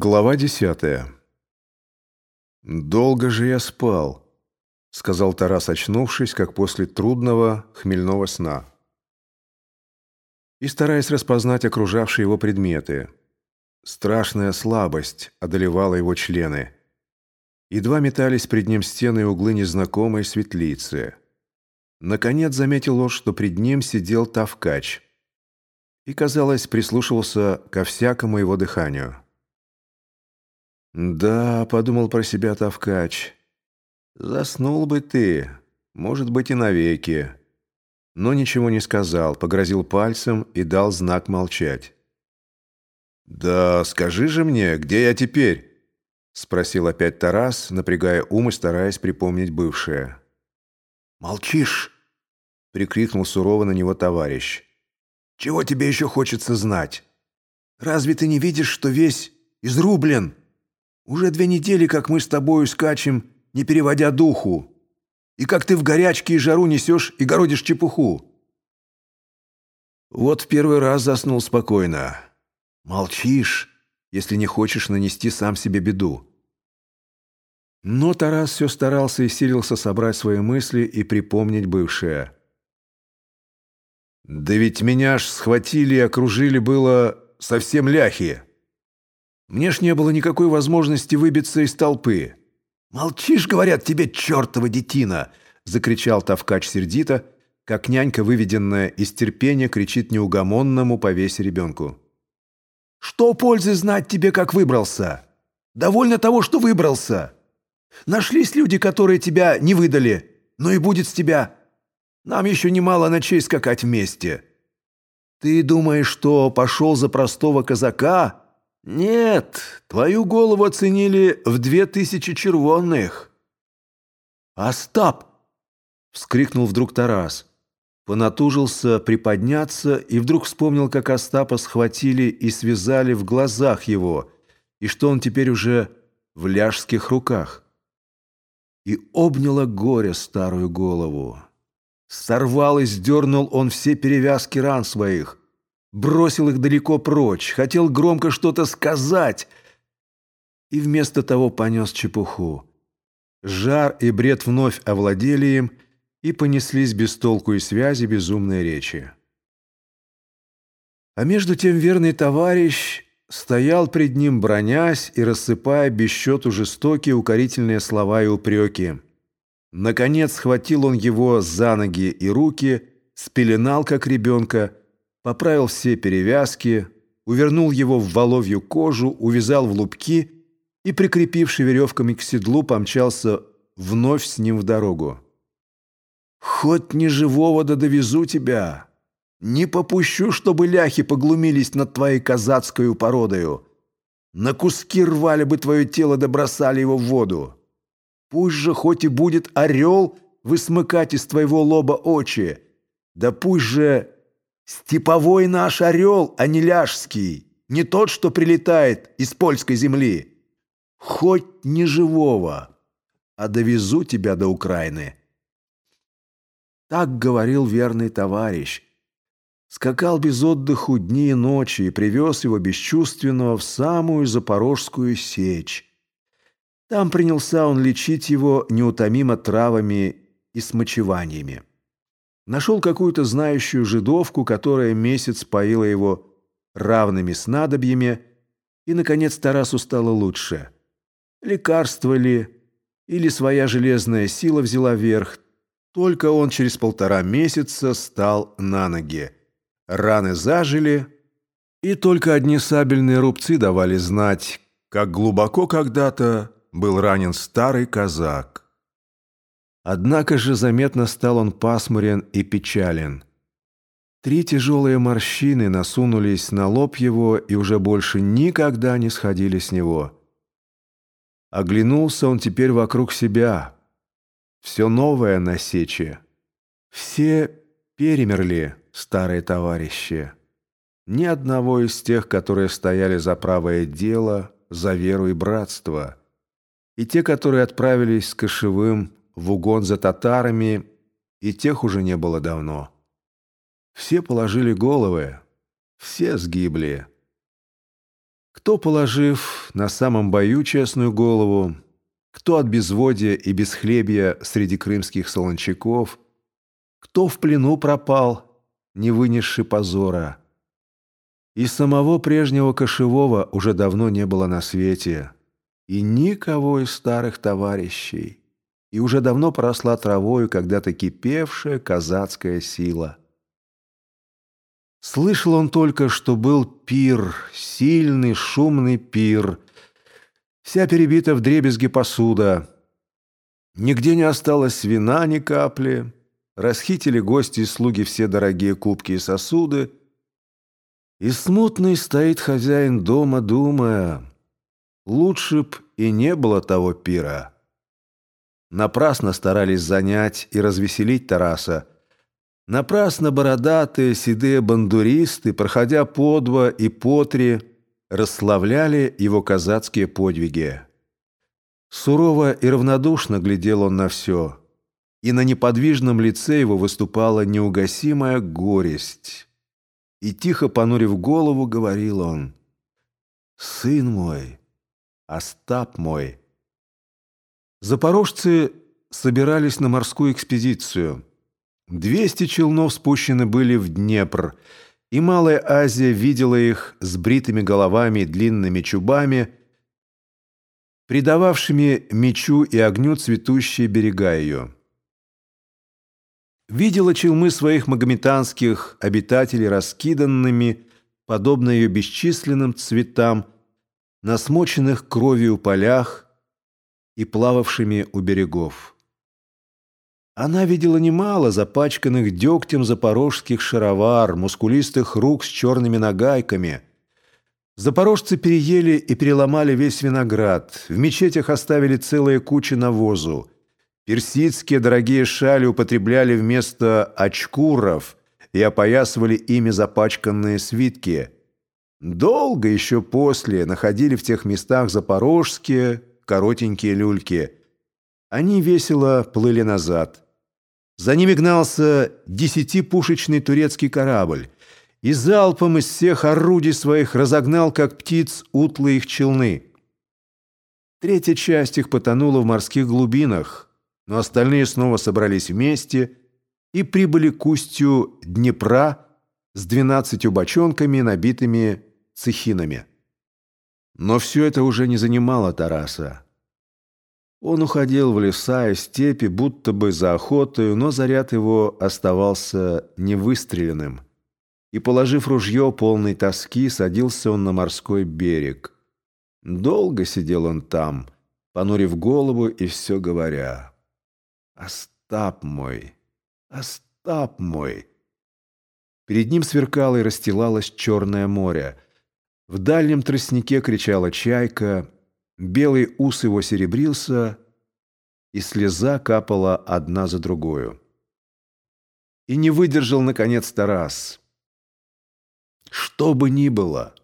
Глава десятая. «Долго же я спал», — сказал Тарас, очнувшись, как после трудного хмельного сна. И стараясь распознать окружавшие его предметы, страшная слабость одолевала его члены. Едва метались пред ним стены и углы незнакомой светлицы. Наконец заметил он, что пред ним сидел Тавкач и, казалось, прислушивался ко всякому его дыханию. «Да», — подумал про себя Тавкач, — «заснул бы ты, может быть, и навеки». Но ничего не сказал, погрозил пальцем и дал знак молчать. «Да скажи же мне, где я теперь?» — спросил опять Тарас, напрягая ум и стараясь припомнить бывшее. «Молчишь!» — прикрикнул сурово на него товарищ. «Чего тебе еще хочется знать? Разве ты не видишь, что весь изрублен?» Уже две недели, как мы с тобою скачем, не переводя духу. И как ты в горячке и жару несешь и городишь чепуху. Вот в первый раз заснул спокойно. Молчишь, если не хочешь нанести сам себе беду. Но Тарас все старался и силился собрать свои мысли и припомнить бывшее. «Да ведь меня ж схватили и окружили было совсем ляхи!» Мне ж не было никакой возможности выбиться из толпы. «Молчишь, говорят тебе, чертова детина!» — закричал Тавкач сердито, как нянька, выведенная из терпения, кричит неугомонному по весе ребенку. «Что пользы знать тебе, как выбрался? Довольно того, что выбрался. Нашлись люди, которые тебя не выдали, но и будет с тебя. Нам еще немало ночей скакать вместе. Ты думаешь, что пошел за простого казака?» «Нет, твою голову оценили в две тысячи червонных». «Остап!» — вскрикнул вдруг Тарас. Понатужился приподняться и вдруг вспомнил, как Остапа схватили и связали в глазах его, и что он теперь уже в ляжских руках. И обняло горе старую голову. Сорвал и сдернул он все перевязки ран своих, бросил их далеко прочь, хотел громко что-то сказать и вместо того понес чепуху. Жар и бред вновь овладели им и понеслись без толку и связи безумные речи. А между тем верный товарищ стоял пред ним, бронясь и рассыпая без счету жестокие укорительные слова и упреки. Наконец схватил он его за ноги и руки, спеленал, как ребенка, поправил все перевязки, увернул его в воловью кожу, увязал в лупки и, прикрепивший веревками к седлу, помчался вновь с ним в дорогу. «Хоть ни живого да довезу тебя! Не попущу, чтобы ляхи поглумились над твоей казацкою породою! На куски рвали бы твое тело да бросали его в воду! Пусть же хоть и будет орел высмыкать из твоего лоба очи, да пусть же Степовой наш орел, а не ляжский, не тот, что прилетает из польской земли. Хоть не живого, а довезу тебя до Украины. Так говорил верный товарищ. Скакал без отдыху дни и ночи и привез его бесчувственного в самую Запорожскую сечь. Там принялся он лечить его неутомимо травами и смочеваниями. Нашел какую-то знающую жидовку, которая месяц поила его равными снадобьями, и, наконец, Тарасу стало лучше. Лекарство ли, или своя железная сила взяла верх, только он через полтора месяца стал на ноги. Раны зажили, и только одни сабельные рубцы давали знать, как глубоко когда-то был ранен старый казак. Однако же заметно стал он пасмурен и печален. Три тяжелые морщины насунулись на лоб его и уже больше никогда не сходили с него. Оглянулся он теперь вокруг себя. Все новое на сече. Все перемерли, старые товарищи. Ни одного из тех, которые стояли за правое дело, за веру и братство. И те, которые отправились с кошевым в угон за татарами, и тех уже не было давно. Все положили головы, все сгибли. Кто, положив на самом бою честную голову, кто от безводья и бесхлебья среди крымских солончаков, кто в плену пропал, не вынесший позора. И самого прежнего кошевого уже давно не было на свете, и никого из старых товарищей, и уже давно поросла травою когда-то кипевшая казацкая сила. Слышал он только, что был пир, сильный, шумный пир, вся перебита в дребезги посуда. Нигде не осталось вина ни капли, расхитили гости и слуги все дорогие кубки и сосуды, и смутный стоит хозяин дома, думая, лучше б и не было того пира. Напрасно старались занять и развеселить Тараса, Напрасно бородатые седые бандуристы, проходя по два и по три, расславляли его казацкие подвиги. Сурово и равнодушно глядел он на все, и на неподвижном лице его выступала неугасимая горесть. И тихо понурив голову, говорил он, «Сын мой, Остап мой». Запорожцы собирались на морскую экспедицию – Двести челнов спущены были в Днепр, и Малая Азия видела их с бритыми головами и длинными чубами, придававшими мечу и огню цветущие берега ее. Видела челмы своих магометанских обитателей раскиданными, подобно ее бесчисленным цветам, на смоченных кровью полях и плававшими у берегов. Она видела немало запачканных дегтем запорожских шаровар, мускулистых рук с черными нагайками. Запорожцы переели и переломали весь виноград. В мечетях оставили целые кучи навозу. Персидские дорогие шали употребляли вместо очкуров и опоясывали ими запачканные свитки. Долго еще после находили в тех местах запорожские коротенькие люльки. Они весело плыли назад. За ними гнался десятипушечный турецкий корабль и залпом из всех орудий своих разогнал, как птиц, утлые их челны. Третья часть их потонула в морских глубинах, но остальные снова собрались вместе и прибыли к устью Днепра с двенадцатью бочонками, набитыми цехинами. Но все это уже не занимало Тараса. Он уходил в леса и степи, будто бы за охотою, но заряд его оставался невыстреленным. И, положив ружье полной тоски, садился он на морской берег. Долго сидел он там, понурив голову и все говоря. «Остап мой! Остап мой!» Перед ним сверкало и расстилалось черное море. В дальнем тростнике кричала чайка — Белый ус его серебрился, и слеза капала одна за другую. И не выдержал, наконец, Тарас. Что бы ни было,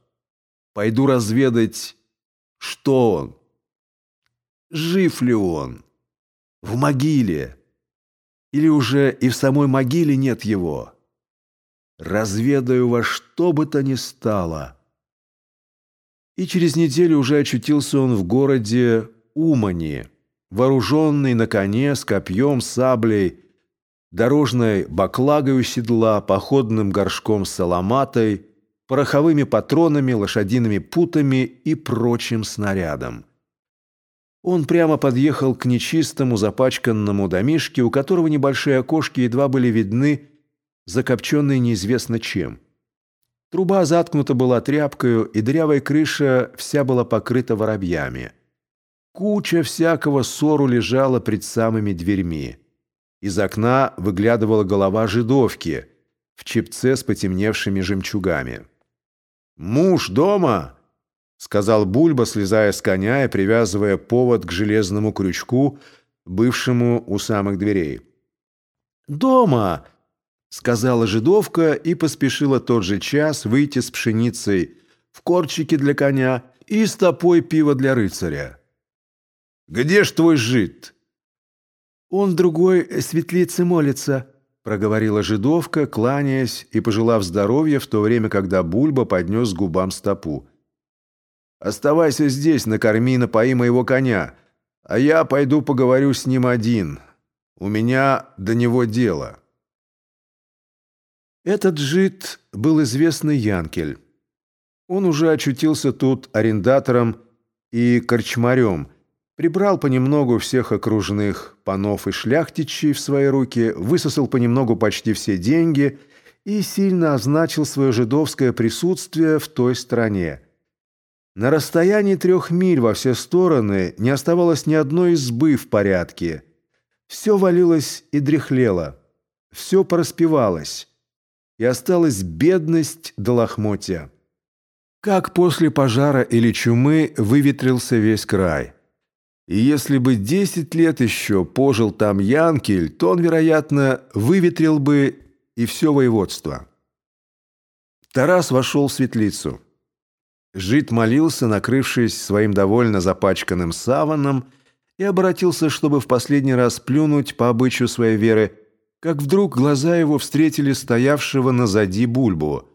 пойду разведать, что он, жив ли он, в могиле, или уже и в самой могиле нет его. Разведаю во что бы то ни стало — и через неделю уже очутился он в городе Умани, вооруженный на коне с копьем, саблей, дорожной баклагой у седла, походным горшком с саламатой, пороховыми патронами, лошадиными путами и прочим снарядом. Он прямо подъехал к нечистому запачканному домишке, у которого небольшие окошки едва были видны, закопченные неизвестно чем. Труба заткнута была тряпкою, и дырявая крыша вся была покрыта воробьями. Куча всякого ссору лежала пред самыми дверьми. Из окна выглядывала голова жидовки в чепце с потемневшими жемчугами. «Муж дома!» — сказал Бульба, слезая с коня и привязывая повод к железному крючку, бывшему у самых дверей. «Дома!» Сказала жидовка и поспешила тот же час выйти с пшеницей в корчике для коня и с топой пива для рыцаря. «Где ж твой жид?» «Он другой светлице молится», — проговорила жидовка, кланяясь и пожелав здоровья в то время, когда Бульба поднес губам стопу. Оставайся здесь, накорми и напои моего коня, а я пойду поговорю с ним один. У меня до него дело». Этот жид был известный Янкель. Он уже очутился тут арендатором и корчмарем, прибрал понемногу всех окружных панов и шляхтичей в свои руки, высосал понемногу почти все деньги и сильно означил свое жидовское присутствие в той стране. На расстоянии трех миль во все стороны не оставалось ни одной избы в порядке. Все валилось и дряхлело, все пораспевалось, и осталась бедность до лохмотья. Как после пожара или чумы выветрился весь край. И если бы десять лет еще пожил там Янкель, то он, вероятно, выветрил бы и все воеводство. Тарас вошел в светлицу. Жид молился, накрывшись своим довольно запачканным саваном, и обратился, чтобы в последний раз плюнуть по обычаю своей веры, как вдруг глаза его встретили стоявшего назади Бульбу.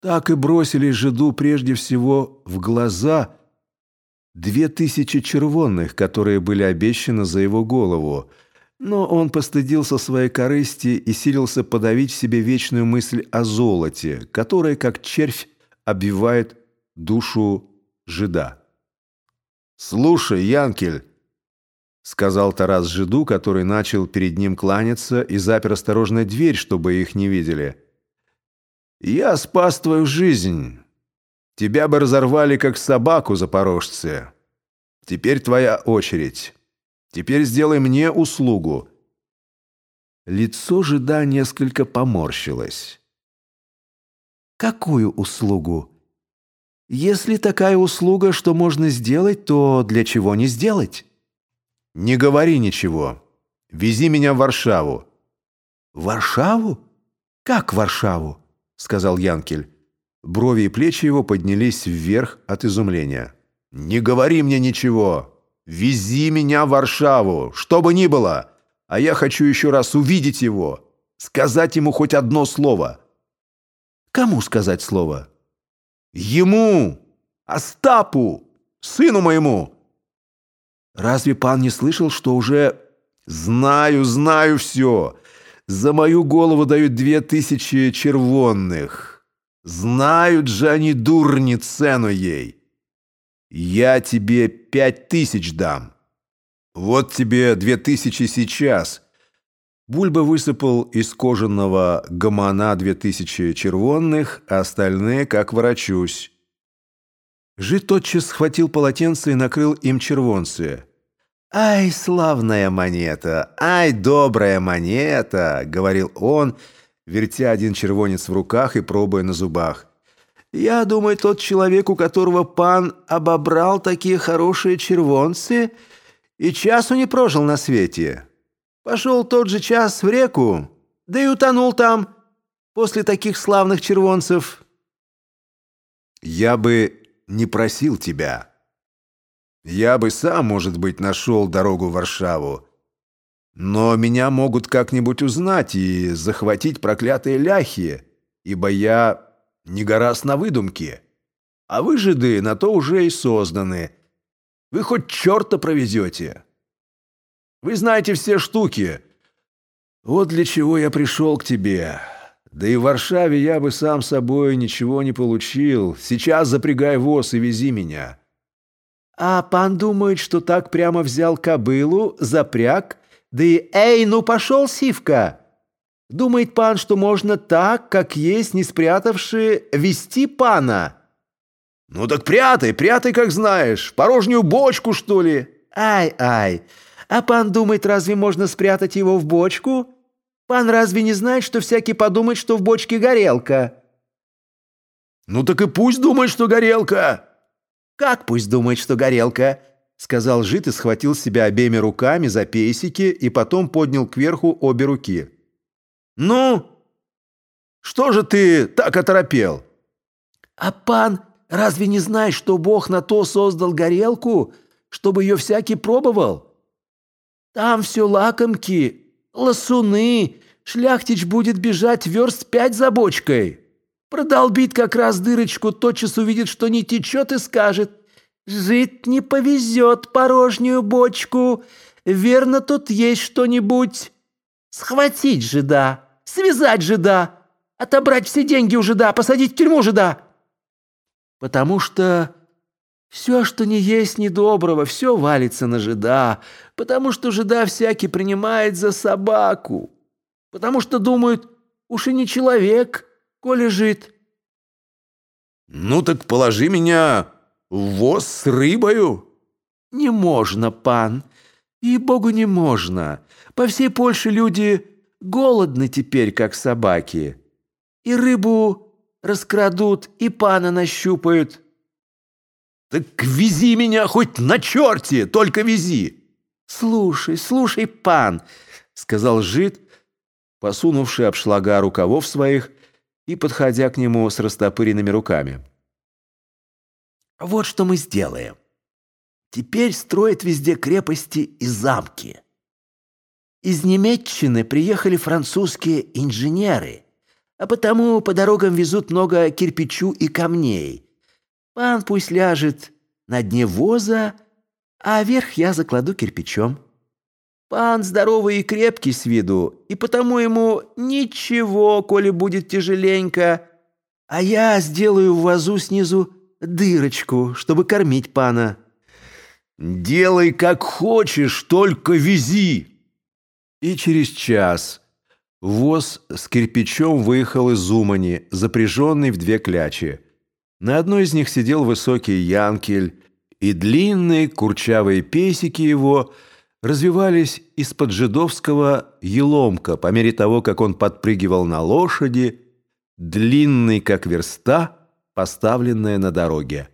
Так и бросились жиду прежде всего в глаза две тысячи червонных, которые были обещаны за его голову, но он постыдился своей корысти и силился подавить в себе вечную мысль о золоте, которая, как червь, обвивает душу жида. «Слушай, Янкель!» — сказал Тарас жиду, который начал перед ним кланяться и запер осторожно дверь, чтобы их не видели. «Я спас твою жизнь. Тебя бы разорвали, как собаку, запорожцы. Теперь твоя очередь. Теперь сделай мне услугу». Лицо жида несколько поморщилось. «Какую услугу?» Если такая услуга, что можно сделать, то для чего не сделать? Не говори ничего. Вези меня в Варшаву. Варшаву? Как Варшаву? Сказал Янкель. Брови и плечи его поднялись вверх от изумления. Не говори мне ничего. Вези меня в Варшаву, что бы ни было. А я хочу еще раз увидеть его. Сказать ему хоть одно слово. Кому сказать слово? Ему, Остапу, сыну моему. Разве пан не слышал, что уже... Знаю, знаю все. За мою голову дают две тысячи червонных. Знают же они, дурни, цену ей. Я тебе пять тысяч дам. Вот тебе две тысячи сейчас. Бульба высыпал из кожаного гамана две тысячи червонных, а остальные как ворочусь. Жид тотчас схватил полотенце и накрыл им червонцы. «Ай, славная монета! Ай, добрая монета!» — говорил он, вертя один червонец в руках и пробуя на зубах. «Я думаю, тот человек, у которого пан обобрал такие хорошие червонцы, и часу не прожил на свете». Пошел тот же час в реку, да и утонул там после таких славных червонцев. Я бы не просил тебя. Я бы сам, может быть, нашел дорогу в Варшаву. Но меня могут как-нибудь узнать и захватить проклятые ляхи, ибо я не гораст на выдумке. А вы, жиды, на то уже и созданы. Вы хоть черта провезете. Вы знаете все штуки. Вот для чего я пришел к тебе. Да и в Варшаве я бы сам собой ничего не получил. Сейчас запрягай воз и вези меня». «А пан думает, что так прямо взял кобылу, запряг, да и эй, ну пошел, Сивка!» Думает пан, что можно так, как есть, не спрятавши, вести пана?» «Ну так прятай, прятай, как знаешь. Порожнюю бочку, что ли?» «Ай-ай, а пан думает, разве можно спрятать его в бочку? Пан разве не знает, что всякий подумает, что в бочке горелка?» «Ну так и пусть думает, что горелка!» «Как пусть думает, что горелка?» Сказал жид и схватил себя обеими руками за пейсики и потом поднял кверху обе руки. «Ну? Что же ты так оторопел?» «А пан разве не знает, что Бог на то создал горелку, чтобы ее всякий пробовал?» Там все лакомки, лосуны. Шляхтич будет бежать верст пять за бочкой. Продолбит как раз дырочку, тотчас увидит, что не течет и скажет «Жить не повезет порожнюю бочку, верно, тут есть что-нибудь». Схватить жида, связать жида, отобрать все деньги у жида, посадить в тюрьму жида. Потому что все, что не есть недоброго, все валится на жида, потому что жида всякий принимает за собаку, потому что думают, уж и не человек, коли жид. «Ну так положи меня в воз с рыбою». «Не можно, пан, и богу не можно. По всей Польше люди голодны теперь, как собаки. И рыбу раскрадут, и пана нащупают». «Так вези меня хоть на черте, только вези!» «Слушай, слушай, пан!» — сказал жид, посунувший обшлага рукавов своих и подходя к нему с растопыренными руками. «Вот что мы сделаем. Теперь строят везде крепости и замки. Из Немеччины приехали французские инженеры, а потому по дорогам везут много кирпичу и камней» Пан пусть ляжет на дне воза, а верх я закладу кирпичом. Пан здоровый и крепкий с виду, и потому ему ничего, коли будет тяжеленько, а я сделаю в вазу снизу дырочку, чтобы кормить пана. «Делай, как хочешь, только вези!» И через час воз с кирпичом выехал из Умани, запряженный в две клячи. На одной из них сидел высокий янкель, и длинные курчавые песики его развивались из-под жидовского еломка по мере того, как он подпрыгивал на лошади, длинный, как верста, поставленная на дороге.